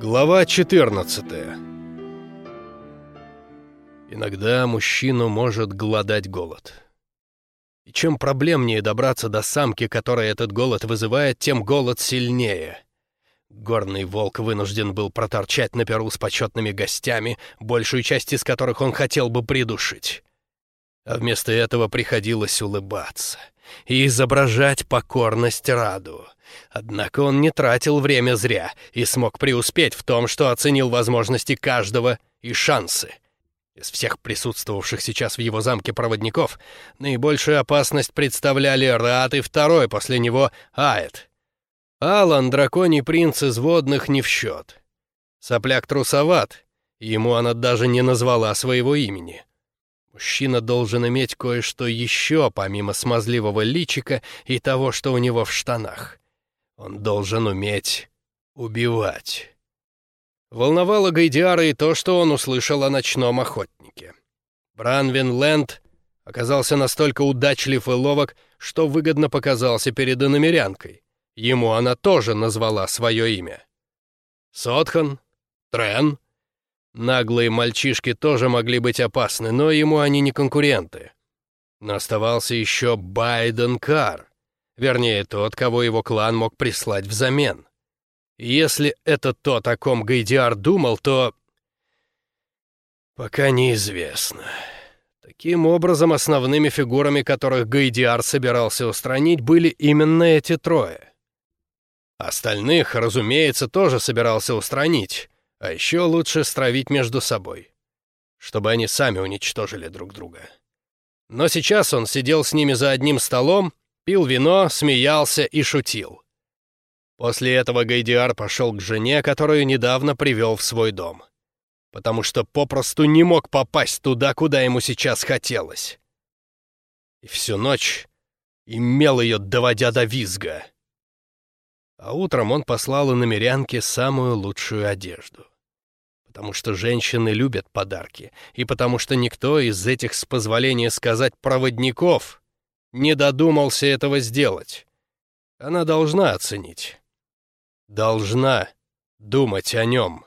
Глава 14 Иногда мужчину может голодать голод. И чем проблемнее добраться до самки, которая этот голод вызывает, тем голод сильнее. Горный волк вынужден был проторчать на перу с почетными гостями, большую часть из которых он хотел бы придушить. А вместо этого приходилось улыбаться и изображать покорность Раду — Однако он не тратил время зря и смог преуспеть в том, что оценил возможности каждого и шансы. Из всех присутствовавших сейчас в его замке проводников наибольшую опасность представляли Рат и второй после него Аэт. Алан, драконий принц из водных, не в счет. Сопляк трусоват, ему она даже не назвала своего имени. Мужчина должен иметь кое-что еще, помимо смазливого личика и того, что у него в штанах. Он должен уметь убивать. Волновало Гайдиара и то, что он услышал о ночном охотнике. Бранвин Лэнд оказался настолько удачлив и ловок, что выгодно показался перед иномерянкой. Ему она тоже назвала свое имя. Сотхан, Трен. Наглые мальчишки тоже могли быть опасны, но ему они не конкуренты. Но оставался еще Байден Кар. Вернее, тот, кого его клан мог прислать взамен. если это то, о ком Гайдиар думал, то... Пока неизвестно. Таким образом, основными фигурами, которых Гайдиар собирался устранить, были именно эти трое. Остальных, разумеется, тоже собирался устранить, а еще лучше стравить между собой, чтобы они сами уничтожили друг друга. Но сейчас он сидел с ними за одним столом пил вино, смеялся и шутил. После этого Гайдиар пошел к жене, которую недавно привел в свой дом. Потому что попросту не мог попасть туда, куда ему сейчас хотелось. И всю ночь имел ее, доводя до визга. А утром он послал иномерянке самую лучшую одежду. Потому что женщины любят подарки, и потому что никто из этих, с позволения сказать, проводников не додумался этого сделать. Она должна оценить. Должна думать о нем.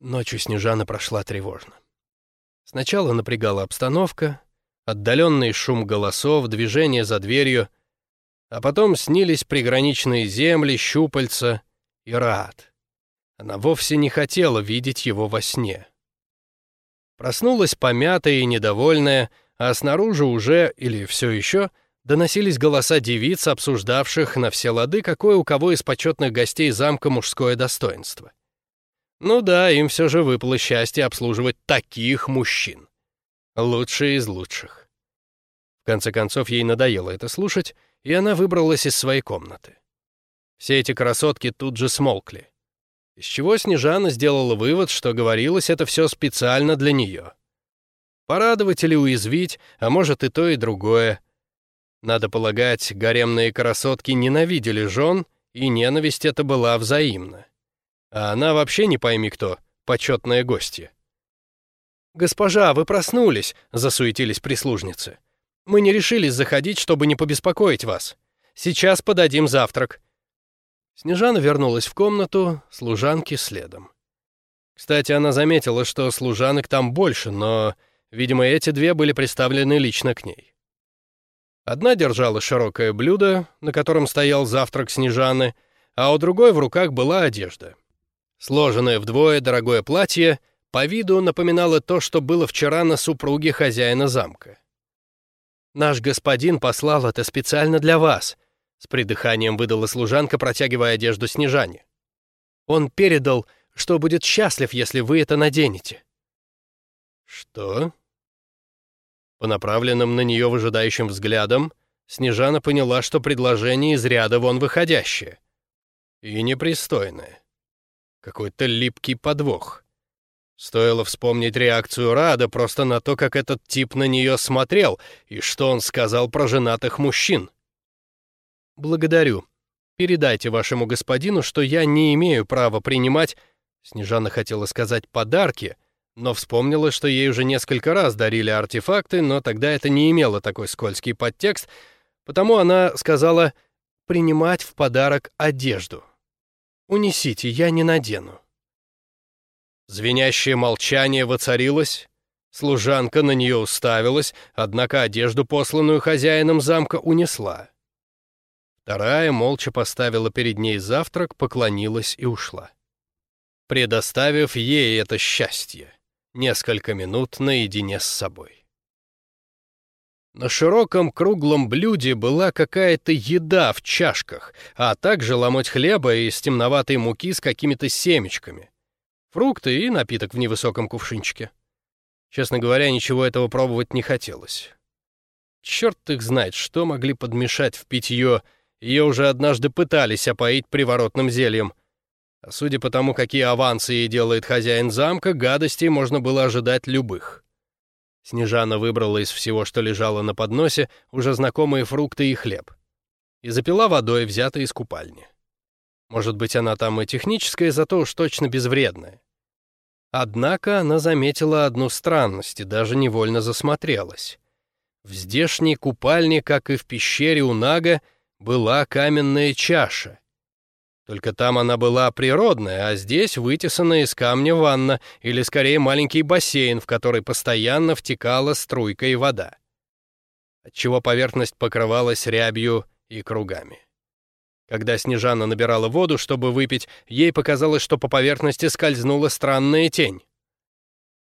Ночью Снежана прошла тревожно. Сначала напрягала обстановка, отдаленный шум голосов, движение за дверью, а потом снились приграничные земли, щупальца и рад. Она вовсе не хотела видеть его во сне. Проснулась помятая и недовольная, а снаружи уже, или все еще, доносились голоса девиц, обсуждавших на все лады, какое у кого из почетных гостей замка мужское достоинство. Ну да, им все же выпало счастье обслуживать таких мужчин. Лучшие из лучших. В конце концов, ей надоело это слушать, и она выбралась из своей комнаты. Все эти красотки тут же смолкли. Из чего Снежана сделала вывод, что говорилось это все специально для нее. Порадовать или уязвить, а может и то, и другое. Надо полагать, гаремные красотки ненавидели жен, и ненависть эта была взаимна. А она вообще не пойми кто, почетная гостья. «Госпожа, вы проснулись!» — засуетились прислужницы. «Мы не решились заходить, чтобы не побеспокоить вас. Сейчас подадим завтрак». Снежана вернулась в комнату, служанки следом. Кстати, она заметила, что служанок там больше, но Видимо, эти две были представлены лично к ней. Одна держала широкое блюдо, на котором стоял завтрак Снежаны, а у другой в руках была одежда. Сложенное вдвое дорогое платье по виду напоминало то, что было вчера на супруге хозяина замка. «Наш господин послал это специально для вас», — с придыханием выдала служанка, протягивая одежду Снежане. «Он передал, что будет счастлив, если вы это наденете». «Что?» По направленным на нее выжидающим взглядам, Снежана поняла, что предложение из ряда вон выходящее. И непристойное. Какой-то липкий подвох. Стоило вспомнить реакцию Рада просто на то, как этот тип на нее смотрел и что он сказал про женатых мужчин. «Благодарю. Передайте вашему господину, что я не имею права принимать...» Снежана хотела сказать «подарки», но вспомнила, что ей уже несколько раз дарили артефакты, но тогда это не имело такой скользкий подтекст, потому она сказала «принимать в подарок одежду». Унесите, я не надену». Звенящее молчание воцарилось, служанка на нее уставилась, однако одежду, посланную хозяином замка, унесла. Вторая молча поставила перед ней завтрак, поклонилась и ушла. Предоставив ей это счастье, несколько минут наедине с собой. На широком круглом блюде была какая-то еда в чашках, а также ломоть хлеба из темноватой муки с какими-то семечками, фрукты и напиток в невысоком кувшинчике. Честно говоря, ничего этого пробовать не хотелось. Черт их знает, что могли подмешать в питье, ее уже однажды пытались опоить приворотным зельем. Судя по тому, какие авансы ей делает хозяин замка, гадостей можно было ожидать любых. Снежана выбрала из всего, что лежало на подносе, уже знакомые фрукты и хлеб. И запила водой, взятой из купальни. Может быть, она там и техническая, зато уж точно безвредная. Однако она заметила одну странность и даже невольно засмотрелась. В здешней купальне, как и в пещере у Нага, была каменная чаша. Только там она была природная, а здесь вытесанная из камня ванна, или скорее маленький бассейн, в который постоянно втекала струйкой вода. Отчего поверхность покрывалась рябью и кругами. Когда Снежана набирала воду, чтобы выпить, ей показалось, что по поверхности скользнула странная тень.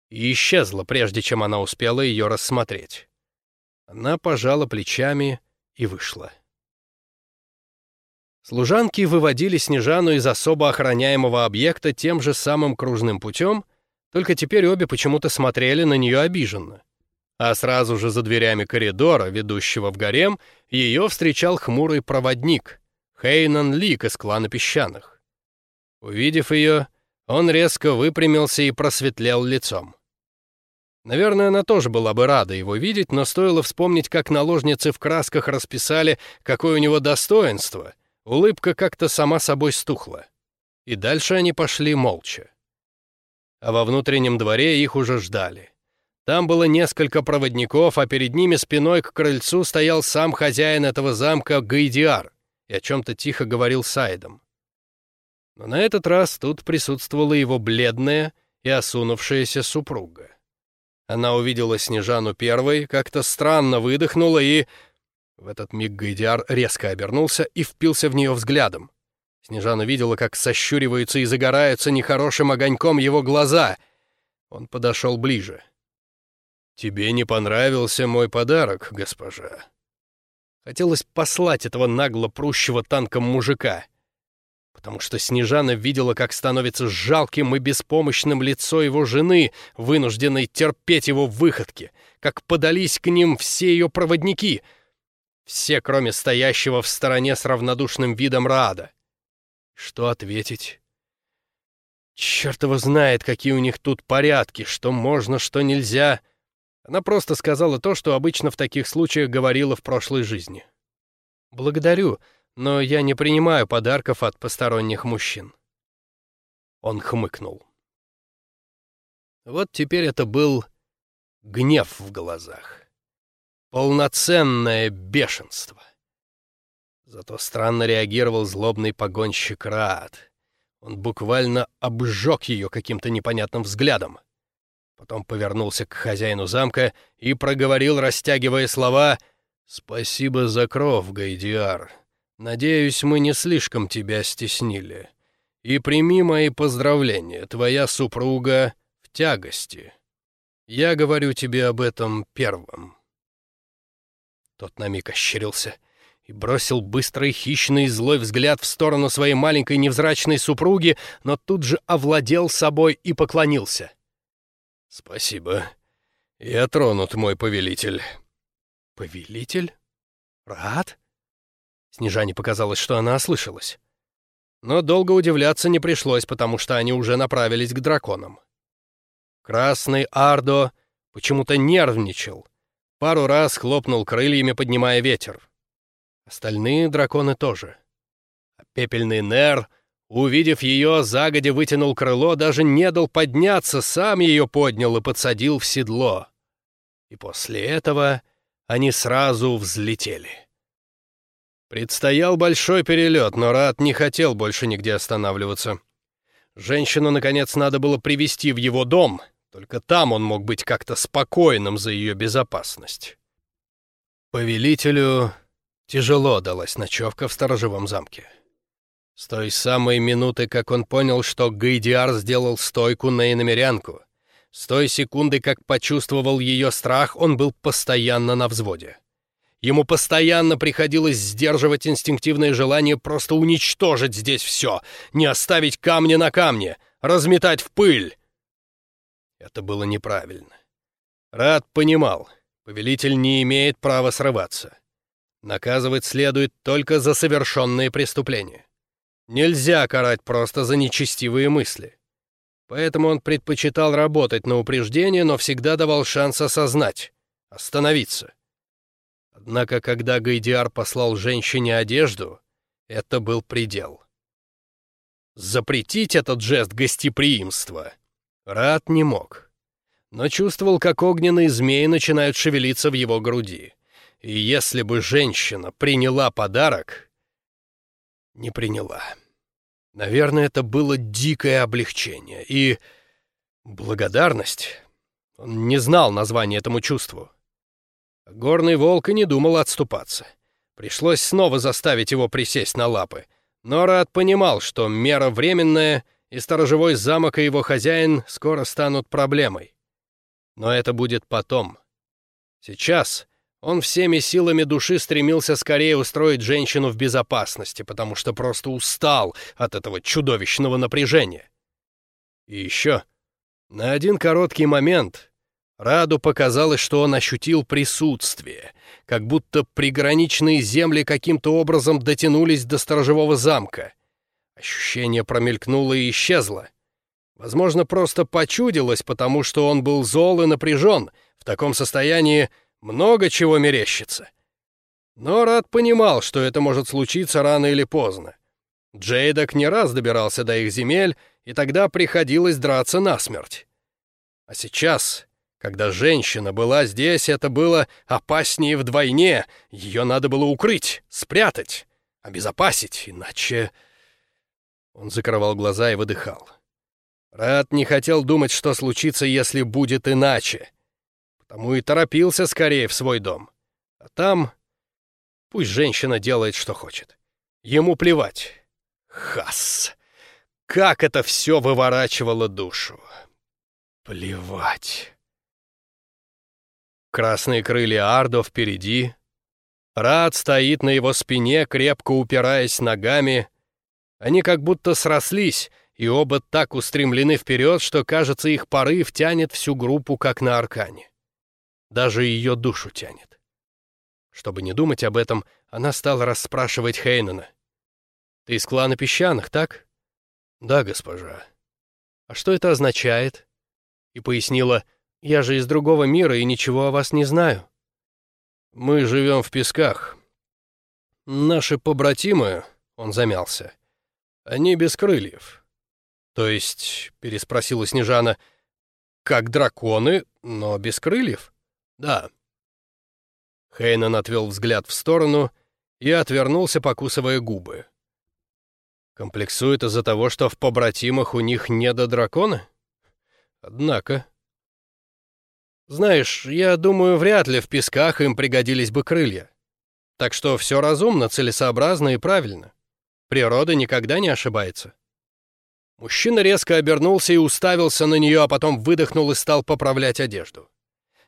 И исчезла, прежде чем она успела ее рассмотреть. Она пожала плечами и вышла. Служанки выводили Снежану из особо охраняемого объекта тем же самым кружным путем, только теперь обе почему-то смотрели на нее обиженно. А сразу же за дверями коридора, ведущего в гарем, ее встречал хмурый проводник — Хейнан Лик из клана песчаных. Увидев ее, он резко выпрямился и просветлел лицом. Наверное, она тоже была бы рада его видеть, но стоило вспомнить, как наложницы в красках расписали, какое у него достоинство. Улыбка как-то сама собой стухла. И дальше они пошли молча. А во внутреннем дворе их уже ждали. Там было несколько проводников, а перед ними спиной к крыльцу стоял сам хозяин этого замка Гайдиар и о чем-то тихо говорил с Айдом. Но на этот раз тут присутствовала его бледная и осунувшаяся супруга. Она увидела Снежану первой, как-то странно выдохнула и... В этот миг Гайдиар резко обернулся и впился в нее взглядом. Снежана видела, как сощуриваются и загораются нехорошим огоньком его глаза. Он подошел ближе. «Тебе не понравился мой подарок, госпожа?» Хотелось послать этого нагло прущего танком мужика. Потому что Снежана видела, как становится жалким и беспомощным лицо его жены, вынужденной терпеть его выходки, как подались к ним все ее проводники, все, кроме стоящего в стороне с равнодушным видом Раада. Что ответить? Черт его знает, какие у них тут порядки, что можно, что нельзя — она просто сказала то, что обычно в таких случаях говорила в прошлой жизни. «Благодарю, но я не принимаю подарков от посторонних мужчин». Он хмыкнул. Вот теперь это был гнев в глазах. Полноценное бешенство. Зато странно реагировал злобный погонщик Раат. Он буквально обжег ее каким-то непонятным взглядом. Потом повернулся к хозяину замка и проговорил, растягивая слова «Спасибо за кров, Гайдиар. Надеюсь, мы не слишком тебя стеснили. И прими мои поздравления, твоя супруга в тягости. Я говорю тебе об этом первым». Тот на миг ощерился и бросил быстрый, хищный злой взгляд в сторону своей маленькой невзрачной супруги, но тут же овладел собой и поклонился. «Спасибо. Я тронут, мой повелитель». «Повелитель? Рад?» Снежане показалось, что она ослышалась. Но долго удивляться не пришлось, потому что они уже направились к драконам. Красный Ардо почему-то нервничал. Пару раз хлопнул крыльями, поднимая ветер. Остальные драконы тоже. А пепельный Нер Увидев ее, загодя вытянул крыло, даже не дал подняться, сам ее поднял и подсадил в седло. И после этого они сразу взлетели. Предстоял большой перелет, но Рад не хотел больше нигде останавливаться. Женщину, наконец, надо было привести в его дом, только там он мог быть как-то спокойным за ее безопасность. Повелителю тяжело далась ночевка в сторожевом замке. С той самой минуты, как он понял, что Гайдиар сделал стойку на иномерянку, с той секунды, как почувствовал ее страх, он был постоянно на взводе. Ему постоянно приходилось сдерживать инстинктивное желание просто уничтожить здесь все, не оставить камня на камне, разметать в пыль. Это было неправильно. Рад понимал, повелитель не имеет права срываться. Наказывать следует только за совершенные преступления. Нельзя карать просто за нечестивые мысли. Поэтому он предпочитал работать на упреждение, но всегда давал шанс осознать, остановиться. Однако, когда Гайдиар послал женщине одежду, это был предел. Запретить этот жест гостеприимства Рад не мог, но чувствовал, как огненные змеи начинают шевелиться в его груди. И если бы женщина приняла подарок, не приняла. Наверное, это было дикое облегчение и благодарность. Он не знал названия этому чувству. Горный волк и не думал отступаться. Пришлось снова заставить его присесть на лапы. Но Рад понимал, что мера временная, и сторожевой замок и его хозяин скоро станут проблемой. Но это будет потом. Сейчас он всеми силами души стремился скорее устроить женщину в безопасности, потому что просто устал от этого чудовищного напряжения. И еще, на один короткий момент, Раду показалось, что он ощутил присутствие, как будто приграничные земли каким-то образом дотянулись до сторожевого замка. Ощущение промелькнуло и исчезло. Возможно, просто почудилось, потому что он был зол и напряжен. В таком состоянии много чего мерещится. Но Рад понимал, что это может случиться рано или поздно. Джейдок не раз добирался до их земель, и тогда приходилось драться насмерть. А сейчас, когда женщина была здесь, это было опаснее вдвойне. Ее надо было укрыть, спрятать, обезопасить, иначе... Он закрывал глаза и выдыхал. Рад не хотел думать, что случится, если будет иначе потому и торопился скорее в свой дом. А там пусть женщина делает, что хочет. Ему плевать. Хас! Как это все выворачивало душу! Плевать. Красные крылья Ардо впереди. Рад стоит на его спине, крепко упираясь ногами. Они как будто срослись, и оба так устремлены вперед, что, кажется, их порыв тянет всю группу, как на аркане. Даже ее душу тянет. Чтобы не думать об этом, она стала расспрашивать Хейнена. «Ты из клана песчаных, так?» «Да, госпожа». «А что это означает?» И пояснила, «Я же из другого мира и ничего о вас не знаю». «Мы живем в песках. Наши побратимы...» — он замялся. «Они без крыльев». «То есть...» — переспросила Снежана. «Как драконы, но без крыльев?» «Да». Хейнан отвел взгляд в сторону и отвернулся, покусывая губы. Комплексует из-за того, что в побратимах у них не до дракона? Однако... Знаешь, я думаю, вряд ли в песках им пригодились бы крылья. Так что все разумно, целесообразно и правильно. Природа никогда не ошибается. Мужчина резко обернулся и уставился на нее, а потом выдохнул и стал поправлять одежду.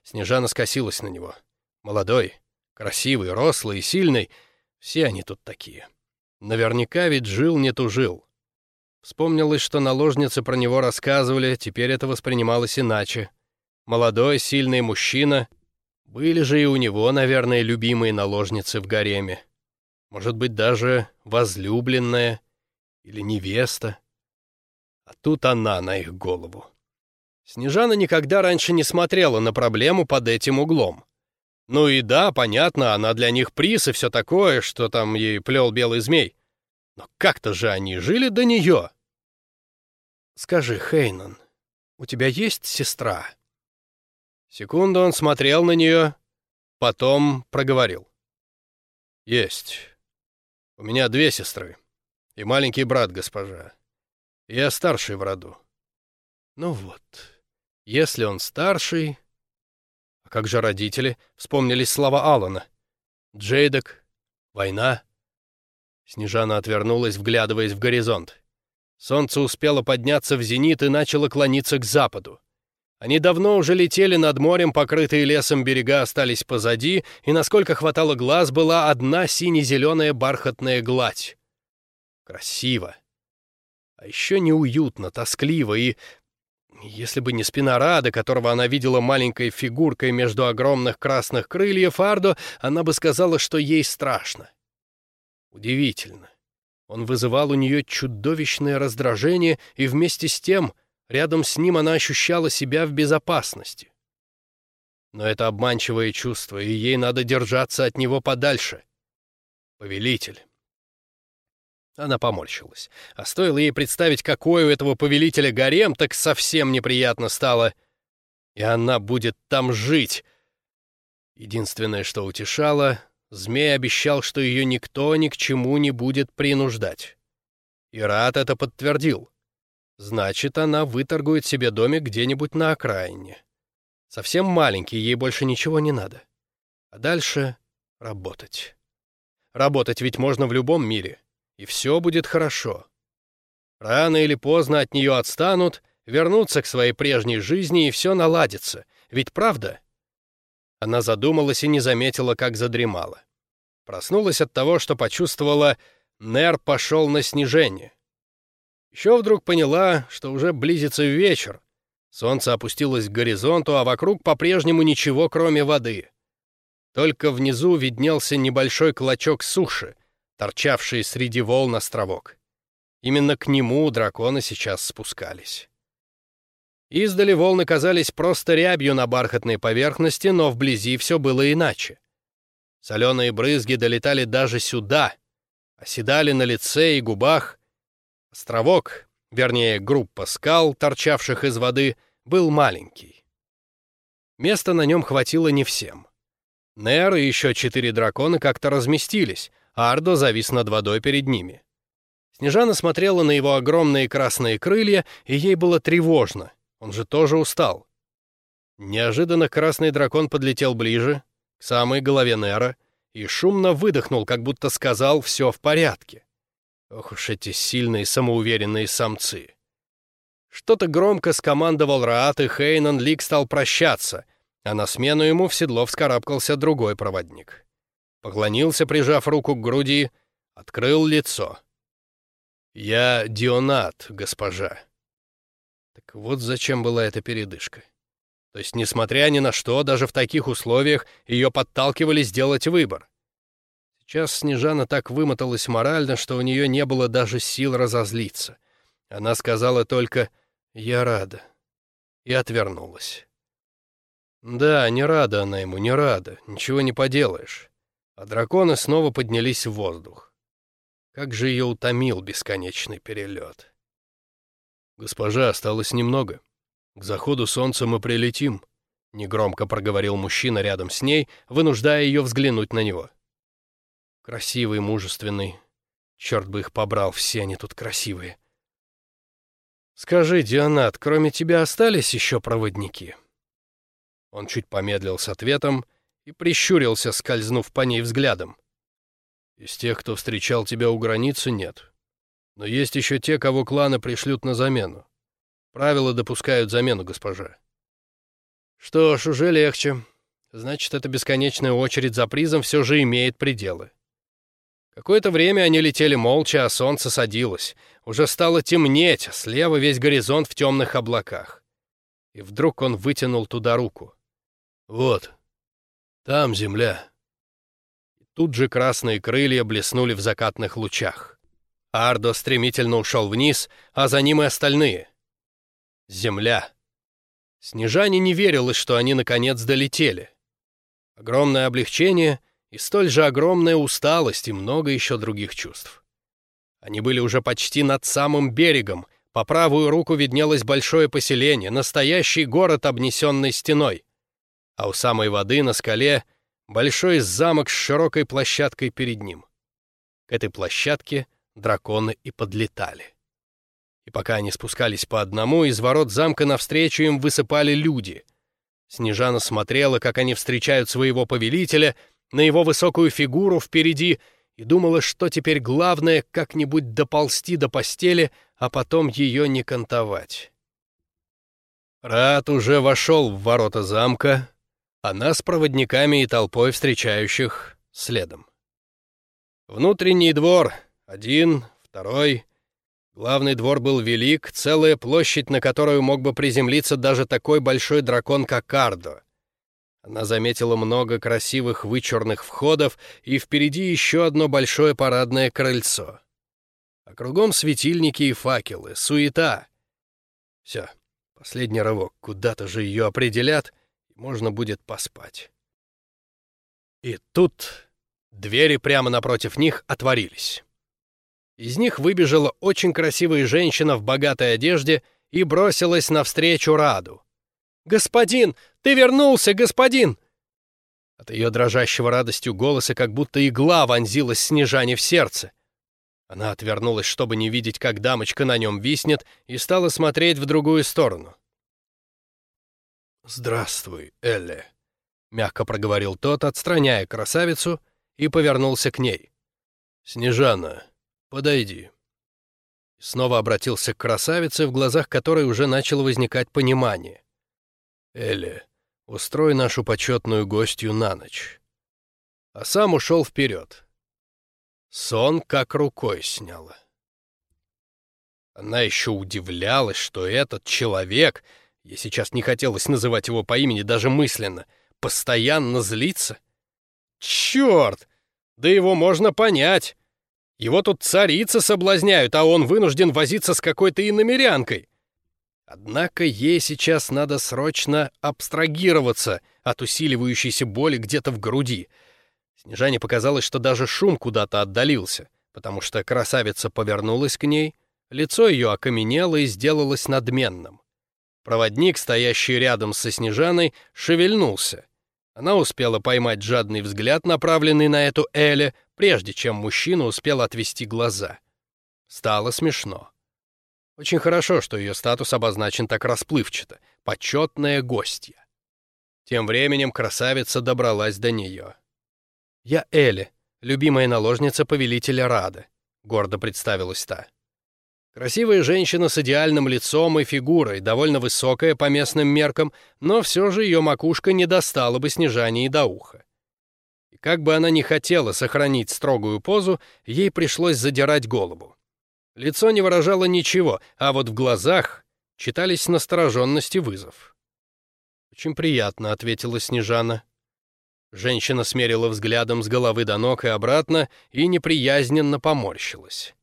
Снежана скосилась на него. Молодой, красивый, рослый и сильный. Все они тут такие. Наверняка ведь жил не тужил. Вспомнилось, что наложницы про него рассказывали, теперь это воспринималось иначе. Молодой, сильный мужчина. Были же и у него, наверное, любимые наложницы в гареме. Может быть, даже возлюбленная или невеста. А тут она на их голову. Снежана никогда раньше не смотрела на проблему под этим углом. Ну и да, понятно, она для них приз и все такое, что там ей плел белый змей. Но как-то же они жили до нее. «Скажи, Хейнан, у тебя есть сестра?» Секунду он смотрел на нее, потом проговорил. «Есть. У меня две сестры и маленький брат, госпожа. Я старший в роду. Ну вот, если он старший... А как же родители? Вспомнились слова Алана. Джейдок, война. Снежана отвернулась, вглядываясь в горизонт. Солнце успело подняться в зенит и начало клониться к западу. Они давно уже летели над морем, покрытые лесом берега остались позади, и, насколько хватало глаз, была одна сине-зеленая бархатная гладь. Красиво. А еще неуютно, тоскливо и... Если бы не спина Рада, которого она видела маленькой фигуркой между огромных красных крыльев Ардо, она бы сказала, что ей страшно. Удивительно. Он вызывал у нее чудовищное раздражение, и вместе с тем рядом с ним она ощущала себя в безопасности. Но это обманчивое чувство, и ей надо держаться от него подальше. Повелитель. Она поморщилась. А стоило ей представить, какой у этого повелителя гарем, так совсем неприятно стало. И она будет там жить. Единственное, что утешало, Змей обещал, что ее никто ни к чему не будет принуждать. И Рад это подтвердил. Значит, она выторгует себе домик где-нибудь на окраине. Совсем маленький, ей больше ничего не надо. А дальше работать. Работать ведь можно в любом мире, и все будет хорошо. Рано или поздно от нее отстанут, вернутся к своей прежней жизни, и все наладится. Ведь правда? Она задумалась и не заметила, как задремала. Проснулась от того, что почувствовала, Нер пошел на снижение. Еще вдруг поняла, что уже близится вечер. Солнце опустилось к горизонту, а вокруг по-прежнему ничего, кроме воды. Только внизу виднелся небольшой клочок суши, торчавший среди волн островок. Именно к нему драконы сейчас спускались. Издали волны казались просто рябью на бархатной поверхности, но вблизи все было иначе. Соленые брызги долетали даже сюда, оседали на лице и губах. Островок, вернее, группа скал, торчавших из воды, был маленький. Места на нем хватило не всем. Нер и еще четыре дракона как-то разместились, а Ардо завис над водой перед ними. Снежана смотрела на его огромные красные крылья, и ей было тревожно. Он же тоже устал. Неожиданно красный дракон подлетел ближе, к самой голове Нера, и шумно выдохнул, как будто сказал «все в порядке». Ох уж эти сильные самоуверенные самцы. Что-то громко скомандовал Раат, и Хейнан Лик стал прощаться, а на смену ему в седло вскарабкался другой проводник. Поклонился, прижав руку к груди, открыл лицо. «Я Дионат, госпожа». Так вот зачем была эта передышка. То есть, несмотря ни на что, даже в таких условиях ее подталкивали сделать выбор. Сейчас Снежана так вымоталась морально, что у нее не было даже сил разозлиться. Она сказала только «Я рада» и отвернулась. Да, не рада она ему, не рада, ничего не поделаешь. А драконы снова поднялись в воздух. Как же ее утомил бесконечный перелет. «Госпожа, осталось немного. К заходу солнца мы прилетим», — негромко проговорил мужчина рядом с ней, вынуждая ее взглянуть на него. «Красивый, мужественный. Черт бы их побрал, все они тут красивые». «Скажи, Дионат, кроме тебя остались еще проводники?» Он чуть помедлил с ответом и прищурился, скользнув по ней взглядом. «Из тех, кто встречал тебя у границы, нет. Но есть еще те, кого кланы пришлют на замену. Правила допускают замену, госпожа. Что ж, уже легче. Значит, эта бесконечная очередь за призом все же имеет пределы. Какое-то время они летели молча, а солнце садилось. Уже стало темнеть, слева весь горизонт в темных облаках. И вдруг он вытянул туда руку. «Вот, там земля». И тут же красные крылья блеснули в закатных лучах. Ардо стремительно ушел вниз, а за ним и остальные. Земля. Снежане не верилось, что они наконец долетели. Огромное облегчение и столь же огромная усталость и много еще других чувств. Они были уже почти над самым берегом, по правую руку виднелось большое поселение, настоящий город, обнесенный стеной. А у самой воды на скале большой замок с широкой площадкой перед ним. К этой площадке драконы и подлетали. И пока они спускались по одному, из ворот замка навстречу им высыпали люди. Снежана смотрела, как они встречают своего повелителя, на его высокую фигуру впереди, и думала, что теперь главное — как-нибудь доползти до постели, а потом ее не кантовать. Рад уже вошел в ворота замка, она с проводниками и толпой встречающих следом. Внутренний двор — один, второй. Главный двор был велик, целая площадь, на которую мог бы приземлиться даже такой большой дракон, как Кардо. Она заметила много красивых вычурных входов, и впереди еще одно большое парадное крыльцо. А кругом светильники и факелы, суета. Все, Последний рывок, куда-то же ее определят, и можно будет поспать. И тут двери прямо напротив них отворились. Из них выбежала очень красивая женщина в богатой одежде и бросилась навстречу Раду. «Господин! Ты вернулся, господин!» От ее дрожащего радостью голоса как будто игла вонзилась Снежане в сердце. Она отвернулась, чтобы не видеть, как дамочка на нем виснет, и стала смотреть в другую сторону. «Здравствуй, Элли», — мягко проговорил тот, отстраняя красавицу, и повернулся к ней. «Снежана, подойди». Снова обратился к красавице, в глазах которой уже начало возникать понимание. «Элли, устрой нашу почетную гостью на ночь». А сам ушел вперед. Сон как рукой сняла. Она еще удивлялась, что этот человек, я сейчас не хотелось называть его по имени даже мысленно, постоянно злится. Черт! Да его можно понять. Его тут царицы соблазняют, а он вынужден возиться с какой-то иномерянкой. Однако ей сейчас надо срочно абстрагироваться от усиливающейся боли где-то в груди — Снежане показалось, что даже шум куда-то отдалился, потому что красавица повернулась к ней, лицо ее окаменело и сделалось надменным. Проводник, стоящий рядом со Снежаной, шевельнулся. Она успела поймать жадный взгляд, направленный на эту Эле, прежде чем мужчина успел отвести глаза. Стало смешно. Очень хорошо, что ее статус обозначен так расплывчато. Почетная гостья. Тем временем красавица добралась до нее. «Я Элли, любимая наложница повелителя Рада», — гордо представилась та. Красивая женщина с идеальным лицом и фигурой, довольно высокая по местным меркам, но все же ее макушка не достала бы снижания до уха. И как бы она ни хотела сохранить строгую позу, ей пришлось задирать голову. Лицо не выражало ничего, а вот в глазах читались настороженность и вызов. «Очень приятно», — ответила Снежана. Женщина смерила взглядом с головы до ног и обратно и неприязненно поморщилась.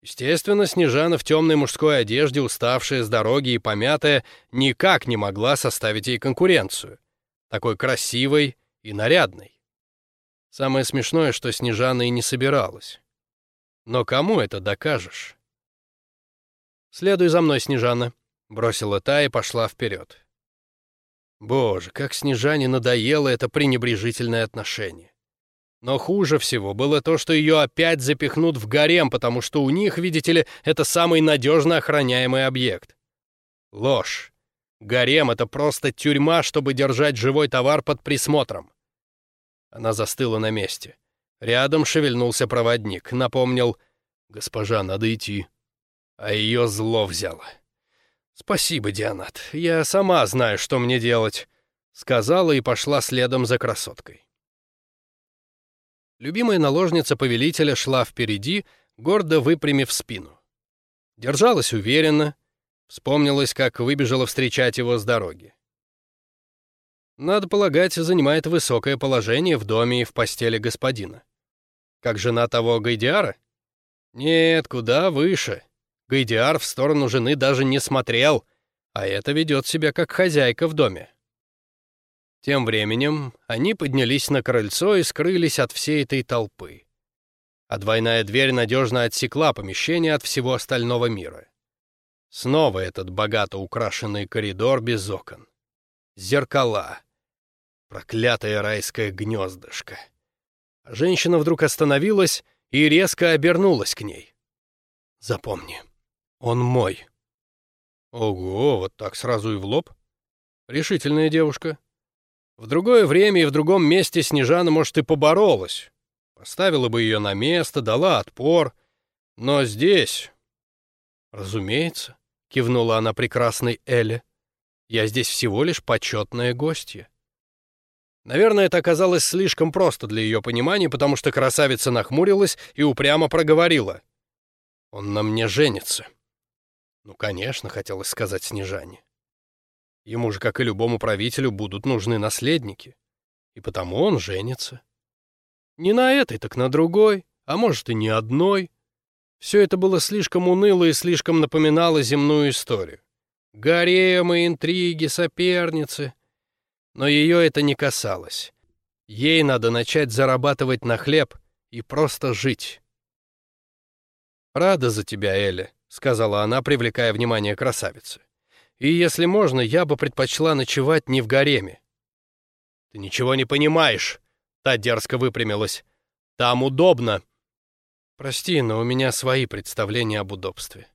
Естественно, Снежана в темной мужской одежде, уставшая с дороги и помятая, никак не могла составить ей конкуренцию. Такой красивой и нарядной. Самое смешное, что Снежана и не собиралась. Но кому это докажешь? «Следуй за мной, Снежана», — бросила та и пошла вперед. Боже, как Снежане надоело это пренебрежительное отношение. Но хуже всего было то, что ее опять запихнут в гарем, потому что у них, видите ли, это самый надежно охраняемый объект. Ложь. Гарем — это просто тюрьма, чтобы держать живой товар под присмотром. Она застыла на месте. Рядом шевельнулся проводник, напомнил «Госпожа, надо идти». А ее зло взяло. «Спасибо, Дианат, я сама знаю, что мне делать», — сказала и пошла следом за красоткой. Любимая наложница повелителя шла впереди, гордо выпрямив спину. Держалась уверенно, вспомнилась, как выбежала встречать его с дороги. Надо полагать, занимает высокое положение в доме и в постели господина. Как жена того Гайдиара? Нет, куда выше. Гайдиар в сторону жены даже не смотрел, а это ведет себя как хозяйка в доме. Тем временем они поднялись на крыльцо и скрылись от всей этой толпы. А двойная дверь надежно отсекла помещение от всего остального мира. Снова этот богато украшенный коридор без окон. Зеркала. Проклятое райское гнездышко. Женщина вдруг остановилась и резко обернулась к ней. «Запомни, он мой». Ого, вот так сразу и в лоб. Решительная девушка. В другое время и в другом месте Снежана, может, и поборолась. Поставила бы ее на место, дала отпор. Но здесь... Разумеется, кивнула она прекрасной Эле. Я здесь всего лишь почетная гостья. Наверное, это оказалось слишком просто для ее понимания, потому что красавица нахмурилась и упрямо проговорила. «Он на мне женится». Ну, конечно, хотелось сказать Снежане. Ему же, как и любому правителю, будут нужны наследники. И потому он женится. Не на этой, так на другой, а может и не одной. Все это было слишком уныло и слишком напоминало земную историю. Гаремы, интриги, соперницы. Но ее это не касалось. Ей надо начать зарабатывать на хлеб и просто жить. «Рада за тебя, Эля», — сказала она, привлекая внимание красавицы. И если можно, я бы предпочла ночевать не в гареме. Ты ничего не понимаешь, та дерзко выпрямилась. Там удобно. Прости, но у меня свои представления об удобстве.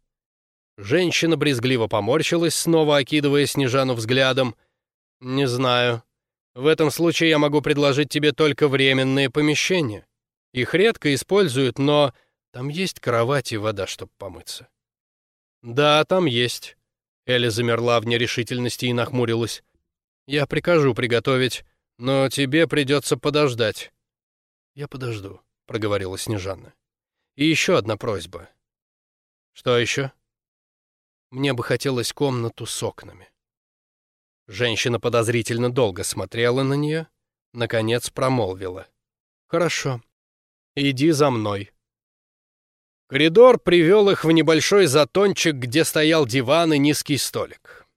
Женщина брезгливо поморщилась, снова окидывая Снежану взглядом. Не знаю. В этом случае я могу предложить тебе только временные помещения. Их редко используют, но там есть кровать и вода, чтобы помыться. Да, там есть. Элли замерла в нерешительности и нахмурилась. «Я прикажу приготовить, но тебе придется подождать». «Я подожду», — проговорила Снежанна. «И еще одна просьба». «Что еще?» «Мне бы хотелось комнату с окнами». Женщина подозрительно долго смотрела на нее, наконец промолвила. «Хорошо. Иди за мной». Коридор привел их в небольшой затончик, где стоял диван и низкий столик.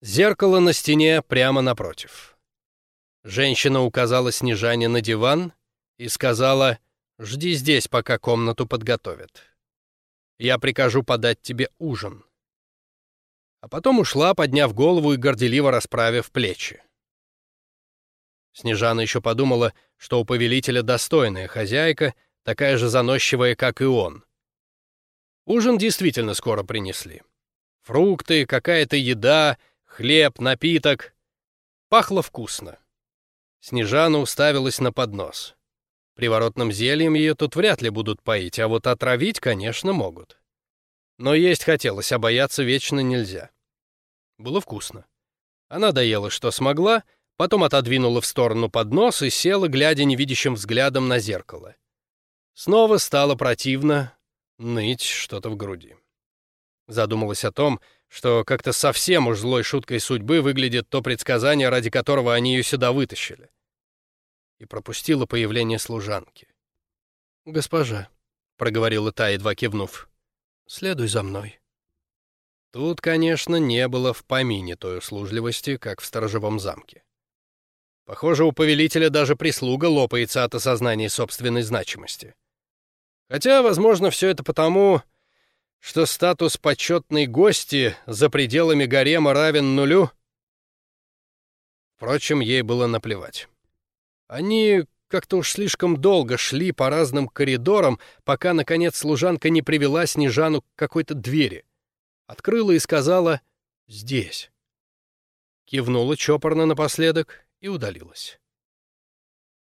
Зеркало на стене прямо напротив. Женщина указала Снежане на диван и сказала «Жди здесь, пока комнату подготовят. Я прикажу подать тебе ужин». А потом ушла, подняв голову и горделиво расправив плечи. Снежана еще подумала, что у повелителя достойная хозяйка — такая же заносчивая, как и он. Ужин действительно скоро принесли. Фрукты, какая-то еда, хлеб, напиток. Пахло вкусно. Снежана уставилась на поднос. Приворотным зельем ее тут вряд ли будут поить, а вот отравить, конечно, могут. Но есть хотелось, а бояться вечно нельзя. Было вкусно. Она доела, что смогла, потом отодвинула в сторону поднос и села, глядя невидящим взглядом на зеркало. Снова стало противно, ныть что-то в груди. Задумалась о том, что как-то совсем уж злой шуткой судьбы выглядит то предсказание, ради которого они ее сюда вытащили. И пропустила появление служанки. «Госпожа», — проговорила та, едва кивнув, — «следуй за мной». Тут, конечно, не было в помине той услужливости, как в сторожевом замке. Похоже, у повелителя даже прислуга лопается от осознания собственной значимости. Хотя, возможно, все это потому, что статус почетной гости за пределами гарема равен нулю. Впрочем, ей было наплевать. Они как-то уж слишком долго шли по разным коридорам, пока, наконец, служанка не привела Снежану к какой-то двери. Открыла и сказала «здесь». Кивнула чопорно напоследок и удалилась.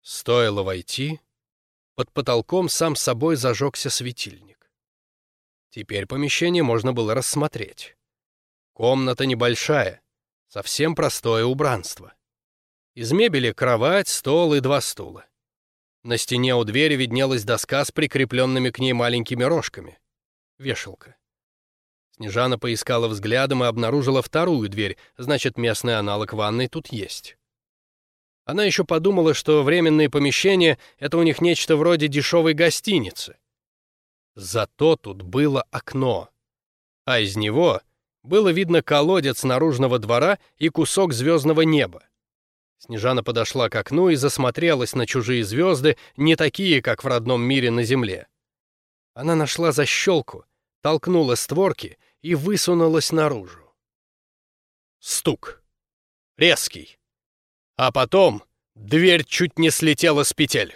Стоило войти, под потолком сам собой зажегся светильник. Теперь помещение можно было рассмотреть. Комната небольшая, совсем простое убранство. Из мебели кровать, стол и два стула. На стене у двери виднелась доска с прикрепленными к ней маленькими рожками. Вешалка. Снежана поискала взглядом и обнаружила вторую дверь, значит, местный аналог ванной тут есть. Она еще подумала, что временные помещения — это у них нечто вроде дешевой гостиницы. Зато тут было окно, а из него было видно колодец наружного двора и кусок звездного неба. Снежана подошла к окну и засмотрелась на чужие звезды, не такие, как в родном мире на земле. Она нашла защелку, толкнула створки и высунулась наружу. Стук. Резкий. А потом дверь чуть не слетела с петель.